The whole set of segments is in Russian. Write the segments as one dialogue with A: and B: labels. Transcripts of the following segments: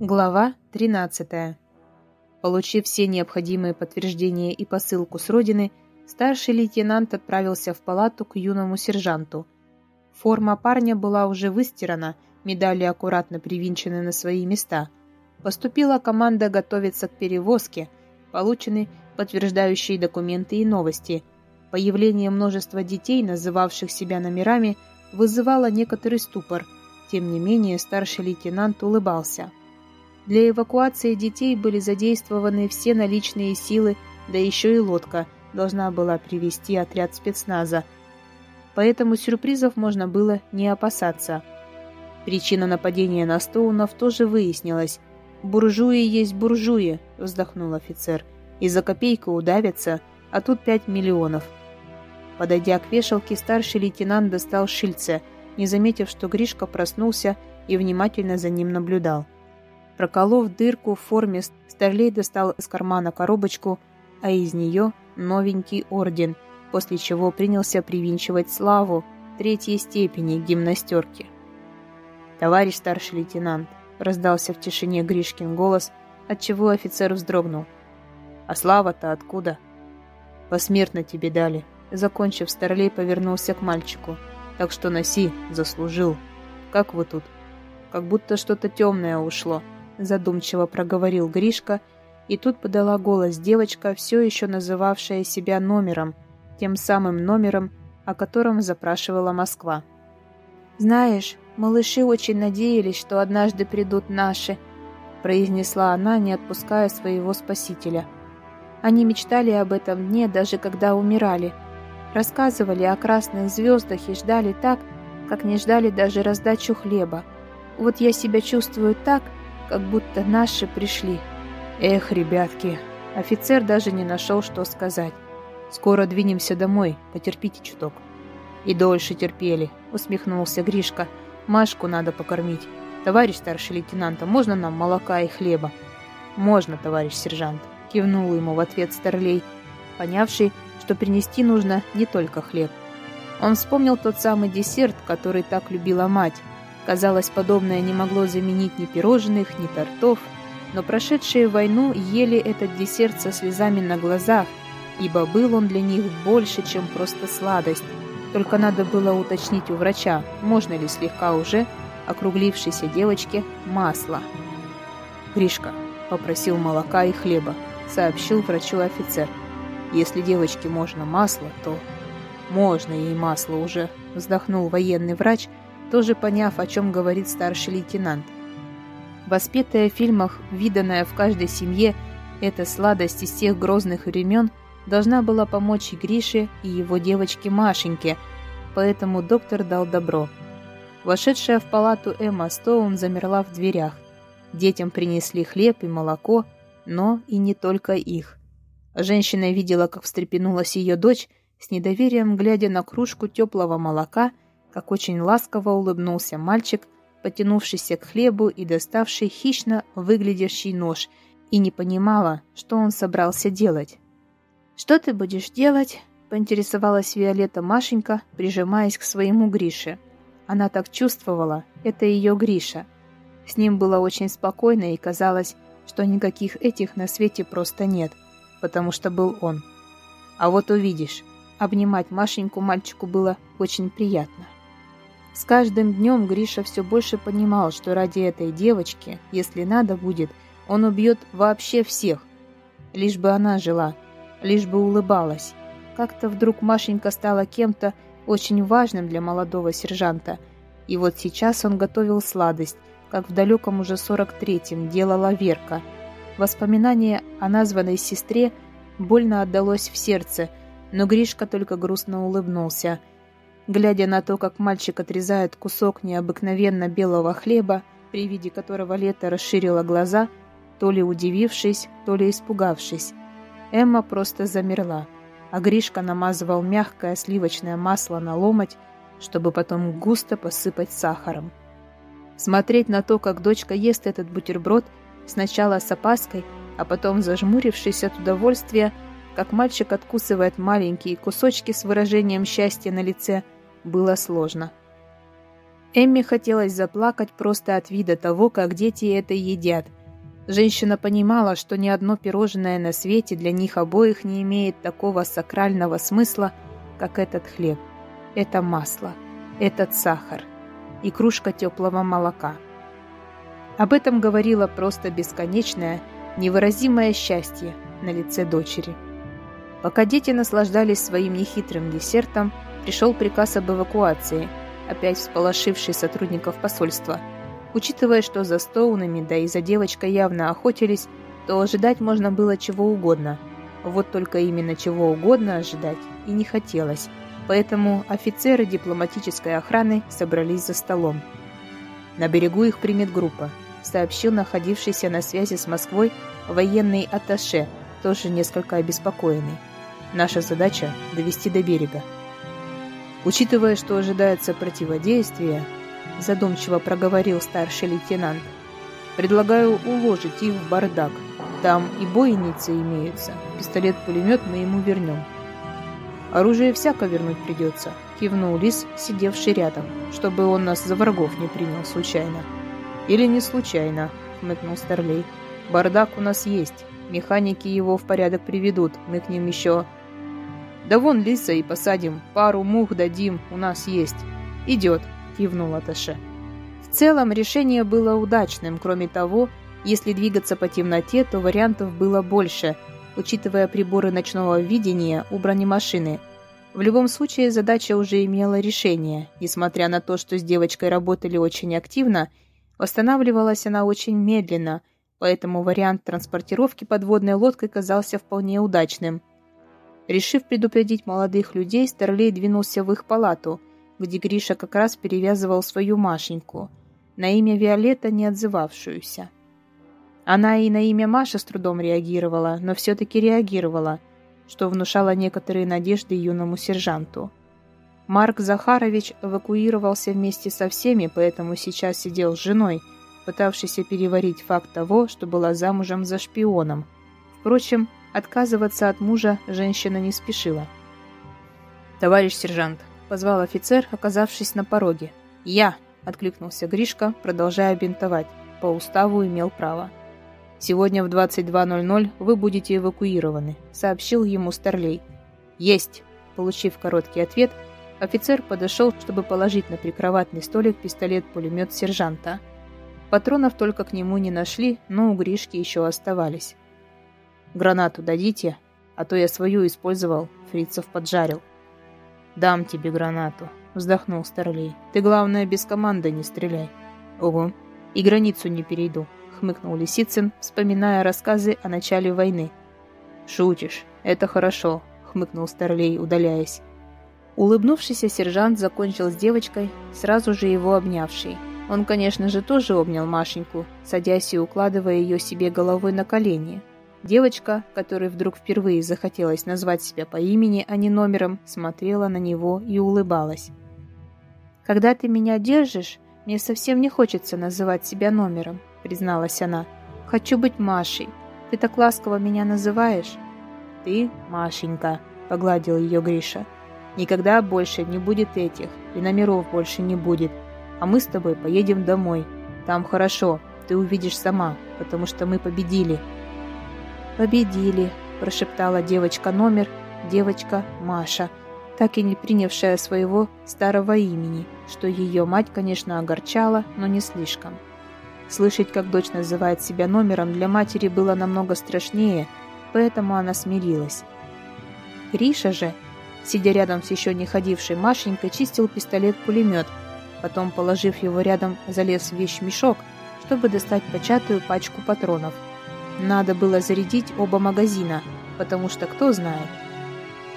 A: Глава 13. Получив все необходимые подтверждения и посылку с родины, старший лейтенант отправился в палату к юному сержанту. Форма парня была уже выстирана, медали аккуратно привинчены на свои места. Поступила команда готовиться к перевозке, получены подтверждающие документы и новости. Появление множества детей, называвших себя номерами, вызывало некоторый ступор. Тем не менее, старший лейтенант улыбался – для эвакуации детей были задействованы все наличные силы, да еще и лодка должна была привести отряд спецназа. Поэтому сюрпризов можно было не опасаться. Причина нападения на Стоунов тоже выяснилась. «Буржуи есть буржуи», — вздохнул офицер. «И за копейку удавятся, а тут пять миллионов». Подойдя к вешалке, старший лейтенант достал шильце, не заметив, что Гришка проснулся и внимательно за ним наблюдал. Проколов дырку в форме, Старлей достал из кармана коробочку, а из нее новенький орден, после чего принялся привинчивать славу третьей степени гимнастерки. «Товарищ старший лейтенант», — раздался в тишине Гришкин голос, отчего офицер вздрогнул. «А слава-то откуда?» «Посмертно тебе дали», — закончив, Старлей повернулся к мальчику. «Так что носи, заслужил. Как вы тут?» «Как будто что-то темное ушло», задумчиво проговорил Гришка, и тут подала голос девочка, все еще называвшая себя номером, тем самым номером, о котором запрашивала Москва. «Знаешь, малыши очень надеялись, что однажды придут наши», произнесла она, не отпуская своего спасителя. Они мечтали об этом дне, даже когда умирали. Рассказывали о красных звездах и ждали так, как не ждали даже раздачу хлеба. Вот я себя чувствую так, как будто наши пришли. Эх, ребятки, офицер даже не нашел, что сказать. Скоро двинемся домой, потерпите чуток. И дольше терпели, усмехнулся Гришка. Машку надо покормить. Товарищ старший лейтенант, а можно нам молока и хлеба? Можно, товарищ сержант, кивнул ему в ответ Старлей, понявший, что принести нужно не только хлеб. Он вспомнил тот самый десерт, который так любила мать, Казалось, подобное не могло заменить ни пирожных, ни тортов, но прошедшие войну ели этот десерт со слезами на глазах, ибо был он для них больше, чем просто сладость. Только надо было уточнить у врача, можно ли слегка уже округлившейся девочке масло. «Гришка», — попросил молока и хлеба, сообщил врачу офицер. «Если девочке можно масло, то...» «Можно ей масло уже», — вздохнул военный врач, — тоже поняв, о чем говорит старший лейтенант. Воспетая в фильмах, виданная в каждой семье, эта сладость из тех грозных времен должна была помочь Грише, и его девочке Машеньке, поэтому доктор дал добро. Вошедшая в палату Эмма Стоун замерла в дверях. Детям принесли хлеб и молоко, но и не только их. Женщина видела, как встрепенулась ее дочь, с недоверием глядя на кружку теплого молока – как очень ласково улыбнулся мальчик, потянувшийся к хлебу и доставший хищно выглядящий нож, и не понимала, что он собрался делать. «Что ты будешь делать?» — поинтересовалась Виолетта Машенька, прижимаясь к своему Грише. Она так чувствовала, это ее Гриша. С ним было очень спокойно и казалось, что никаких этих на свете просто нет, потому что был он. А вот увидишь, обнимать Машеньку мальчику было очень приятно. С каждым днем Гриша все больше понимал, что ради этой девочки, если надо будет, он убьет вообще всех. Лишь бы она жила, лишь бы улыбалась. Как-то вдруг Машенька стала кем-то очень важным для молодого сержанта. И вот сейчас он готовил сладость, как в далеком уже 43-м делала Верка. Воспоминание о названной сестре больно отдалось в сердце, но Гришка только грустно улыбнулся – Глядя на то, как мальчик отрезает кусок необыкновенно белого хлеба, при виде которого Лето расширила глаза, то ли удивившись, то ли испугавшись, Эмма просто замерла, а Гришка намазывал мягкое сливочное масло на ломоть, чтобы потом густо посыпать сахаром. Смотреть на то, как дочка ест этот бутерброд, сначала с опаской, а потом зажмурившись от удовольствия, как мальчик откусывает маленькие кусочки с выражением счастья на лице – было сложно. Эмми хотелось заплакать просто от вида того, как дети это едят. Женщина понимала, что ни одно пирожное на свете для них обоих не имеет такого сакрального смысла, как этот хлеб. Это масло, этот сахар и кружка теплого молока. Об этом говорило просто бесконечное, невыразимое счастье на лице дочери. Пока дети наслаждались своим нехитрым десертом, пришел приказ об эвакуации – опять всполошивший сотрудников посольства. Учитывая, что за Стоунами, да и за девочкой явно охотились, то ожидать можно было чего угодно. Вот только именно чего угодно ожидать и не хотелось. Поэтому офицеры дипломатической охраны собрались за столом. На берегу их примет группа, сообщил находившийся на связи с Москвой военный атташе, тоже несколько обеспокоенный. Наша задача – довести до берега. Учитывая, что ожидается противодействие, задумчиво проговорил старший лейтенант, предлагаю уложить их в бардак. Там и бойницы имеются. Пистолет-пулемет мы ему вернем. Оружие всяко вернуть придется, кивнул Лис, сидевший рядом, чтобы он нас за врагов не принял случайно. Или не случайно, хмыкнул Старлей. Бардак у нас есть. Механики его в порядок приведут. Мы к ним еще да вон лиса и посадим, пару мух дадим, у нас есть. Идет, кивнул Аташе. В целом решение было удачным, кроме того, если двигаться по темноте, то вариантов было больше, учитывая приборы ночного видения у бронемашины. В любом случае задача уже имела решение. Несмотря на то, что с девочкой работали очень активно, восстанавливалась она очень медленно, поэтому вариант транспортировки подводной лодкой казался вполне удачным – Решив предупредить молодых людей, Старлей двинулся в их палату, где Гриша как раз перевязывал свою Машеньку, на имя Виолетта не отзывавшуюся. Она и на имя Маша с трудом реагировала, но все-таки реагировала, что внушало некоторые надежды юному сержанту. Марк Захарович эвакуировался вместе со всеми, поэтому сейчас сидел с женой, пытавшейся переварить факт того, что была замужем за шпионом. Впрочем, Отказываться от мужа женщина не спешила. «Товарищ сержант», — позвал офицер, оказавшись на пороге. «Я», — откликнулся Гришка, продолжая бинтовать. По уставу имел право. «Сегодня в 22.00 вы будете эвакуированы», — сообщил ему Старлей. «Есть!» Получив короткий ответ, офицер подошел, чтобы положить на прикроватный столик пистолет-пулемет сержанта. Патронов только к нему не нашли, но у Гришки еще оставались. Гранату дадите, а то я свою использовал, фрицев поджарил. Дам тебе гранату, вздохнул Старлей. Ты, главное, без команды не стреляй. Ого, и границу не перейду, хмыкнул Лисицын, вспоминая рассказы о начале войны. Шутишь, это хорошо, хмыкнул Старлей, удаляясь. Улыбнувшийся сержант закончил с девочкой, сразу же его обнявшей. Он, конечно же, тоже обнял Машеньку, садясь и укладывая ее себе головой на колени, Девочка, которой вдруг впервые захотелось назвать себя по имени, а не номером, смотрела на него и улыбалась. «Когда ты меня держишь, мне совсем не хочется называть себя номером», — призналась она. «Хочу быть Машей. Ты так ласково меня называешь». «Ты Машенька», — погладил ее Гриша. «Никогда больше не будет этих, и номеров больше не будет. А мы с тобой поедем домой. Там хорошо, ты увидишь сама, потому что мы победили». «Победили», – прошептала девочка номер, девочка Маша, так и не принявшая своего старого имени, что ее мать, конечно, огорчала, но не слишком. Слышать, как дочь называет себя номером, для матери было намного страшнее, поэтому она смирилась. Гриша же, сидя рядом с еще не ходившей Машенькой, чистил пистолет-пулемет, потом, положив его рядом, залез в вещмешок, чтобы достать початую пачку патронов – надо было зарядить оба магазина, потому что кто знает.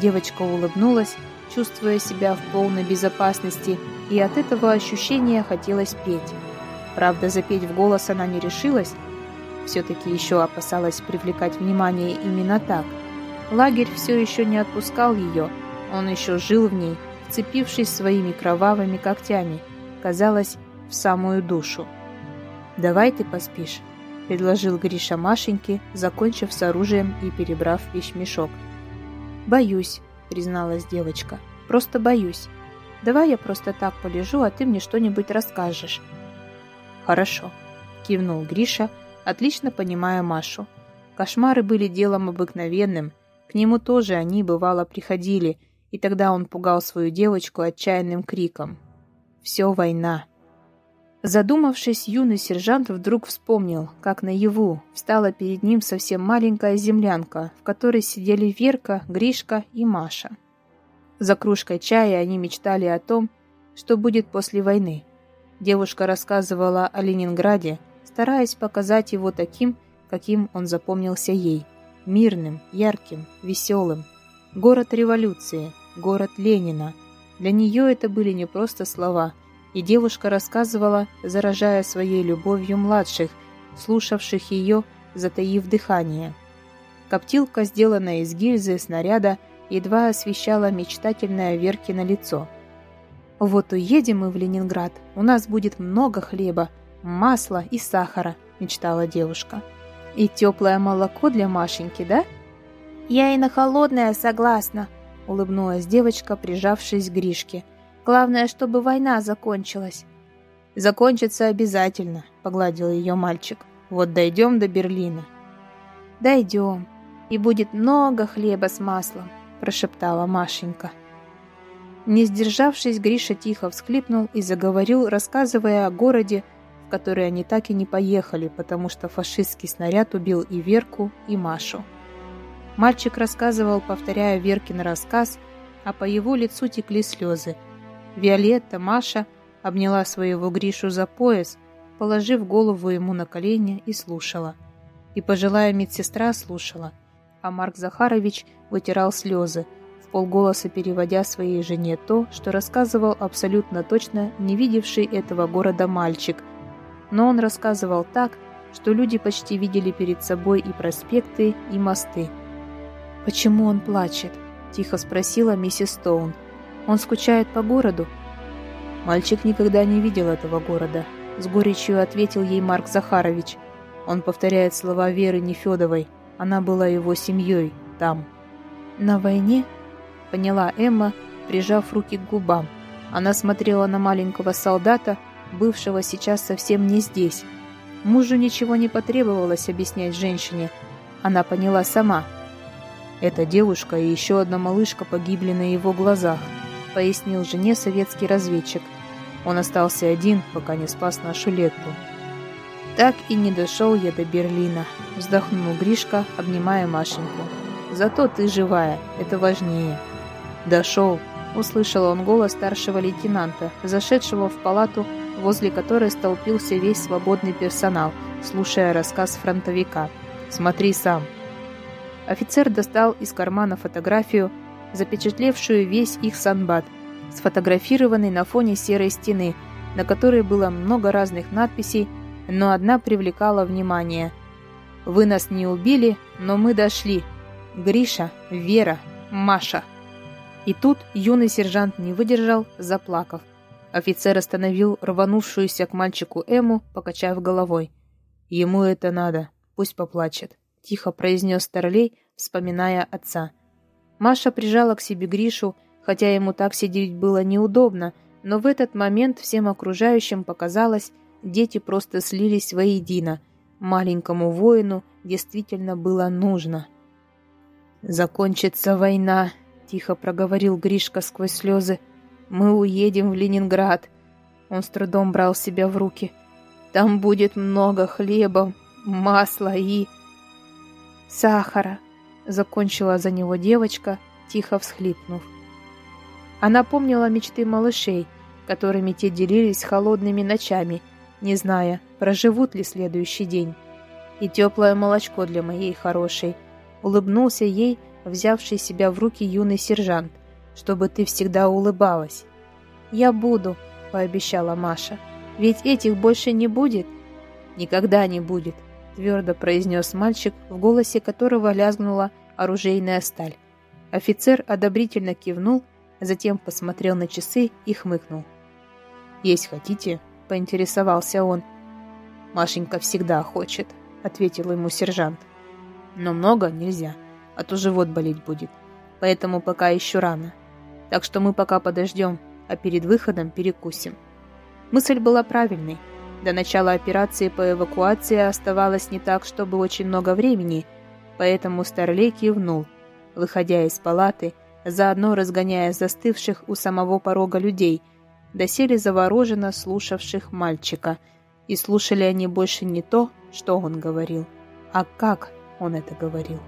A: Девочка улыбнулась, чувствуя себя в полной безопасности, и от этого ощущения хотелось петь. Правда, запеть в голос она не решилась, все-таки еще опасалась привлекать внимание именно так. Лагерь все еще не отпускал ее, он еще жил в ней, вцепившись своими кровавыми когтями, казалось, в самую душу. «Давай ты поспишь», предложил Гриша Машеньке, закончив с оружием и перебрав вещмешок. «Боюсь», — призналась девочка. «Просто боюсь». Давай я просто так полежу, а ты мне что-нибудь расскажешь».
B: «Хорошо», — кивнул Гриша, отлично понимая Машу. Кошмары были делом обыкновенным, к нему тоже они, бывало, приходили, и тогда он пугал свою девочку отчаянным криком. «Все война!» Задумавшись, юный сержант вдруг вспомнил, как наяву встала перед ним совсем маленькая землянка, в которой сидели Верка, Гришка и Маша. За кружкой чая они мечтали о том, что будет после войны. Девушка рассказывала о Ленинграде, стараясь показать его таким, каким он запомнился ей. Мирным, ярким, веселым. Город революции, город Ленина. Для нее это были не просто слова – и девушка рассказывала, заражая своей любовью младших, слушавших ее, затаив дыхание. Коптилка, сделанная из гильзы снаряда, едва освещала мечтательное Веркино лицо. «Вот уедем мы в Ленинград, у нас будет много хлеба, масла и сахара», — мечтала девушка. «И теплое молоко для Машеньки, да?»
A: «Я и на холодное согласна», — улыбнулась девочка, прижавшись к Гришке — Главное, чтобы война закончилась.
B: Закончится обязательно, погладил ее мальчик. Вот дойдем до Берлина.
A: Дойдем. И будет много хлеба с маслом, прошептала Машенька. Не сдержавшись, Гриша тихо всхлипнул и заговорил, рассказывая о городе, в который они так и не поехали, потому что фашистский снаряд убил и Верку, и Машу. Мальчик рассказывал, повторяя Веркин рассказ, а по его лицу текли слезы – Виолетта, Маша обняла своего Гришу за пояс, положив голову ему на колени и слушала. И пожилая медсестра слушала, а Марк Захарович вытирал слезы, в полголоса переводя своей жене то, что рассказывал абсолютно точно не видевший этого города мальчик. Но он рассказывал так, что люди почти видели перед собой и проспекты, и мосты. «Почему он плачет?» – тихо спросила миссис Стоун – он скучает по городу?»
B: Мальчик никогда не видел этого города. С горечью ответил ей Марк Захарович. Он повторяет слова Веры Нефедовой. Она была его семьей там.
A: «На войне?» Поняла Эмма, прижав руки к губам. Она смотрела на маленького солдата, бывшего сейчас совсем не здесь. Мужу ничего не потребовалось объяснять женщине. Она поняла сама.
B: Эта девушка и еще одна малышка погибли на его глазах пояснил жене советский разведчик. Он остался один, пока не спас нашу Летту.
A: «Так и не дошел я до Берлина», — вздохнул Гришка, обнимая Машеньку. «Зато ты живая, это важнее».
B: «Дошел», — услышал он голос старшего лейтенанта, зашедшего в палату, возле которой столпился весь свободный персонал, слушая рассказ фронтовика. «Смотри сам». Офицер достал из кармана фотографию, запечатлевшую весь их санбат, сфотографированный на фоне серой стены, на которой было много разных надписей, но одна привлекала внимание. «Вы нас не убили, но мы дошли. Гриша, Вера, Маша». И тут юный сержант не выдержал, заплакав. Офицер остановил рванувшуюся к мальчику Эму, покачав головой. «Ему это надо, пусть поплачет», — тихо произнес Старлей, вспоминая отца. Маша прижала к себе Гришу, хотя ему так сидеть было неудобно, но в этот момент всем окружающим показалось, дети просто слились воедино. Маленькому воину действительно было нужно. «Закончится война», — тихо проговорил Гришка сквозь слезы. «Мы уедем в Ленинград». Он с трудом брал себя в руки. «Там будет много хлеба, масла и...» «Сахара», закончила за него девочка, тихо всхлипнув. Она помнила мечты малышей, которыми те делились холодными ночами, не зная, проживут ли следующий день. И теплое молочко для моей хорошей. Улыбнулся ей, взявший себя в руки юный сержант, чтобы ты всегда улыбалась. «Я буду», — пообещала Маша. «Ведь этих больше не будет?» «Никогда не будет», твердо произнес мальчик, в голосе которого лязгнула оружейная сталь. Офицер одобрительно кивнул, затем посмотрел на часы и хмыкнул. «Есть хотите?» – поинтересовался он. «Машенька всегда хочет», – ответил ему сержант. «Но много нельзя, а то живот болеть будет. Поэтому пока еще рано. Так что мы пока подождем.
A: а перед выходом перекусим. Мысль была правильной. До начала операции по эвакуации оставалось не так, чтобы очень много времени, поэтому Старлей кивнул, выходя из палаты, заодно разгоняя застывших у самого порога людей, доселе завороженно слушавших мальчика, и слушали они больше не то, что он говорил, а как он это говорил.